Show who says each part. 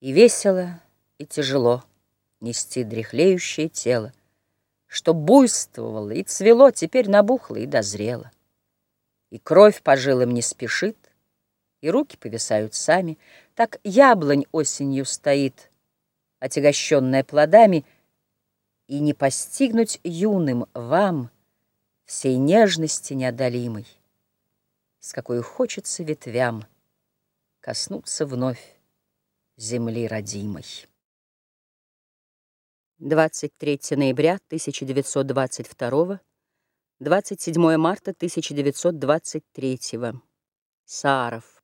Speaker 1: И весело, и тяжело Нести дряхлеющее тело, Что буйствовало и цвело, Теперь набухло и дозрело. И кровь по жилам не спешит, И руки повисают сами, Так яблонь осенью стоит, Отягощенная плодами, И не постигнуть юным вам Всей нежности неодолимой, С какой хочется ветвям Коснуться вновь земли родимой. 23 ноября 1922, 27 марта 1923. Сааров.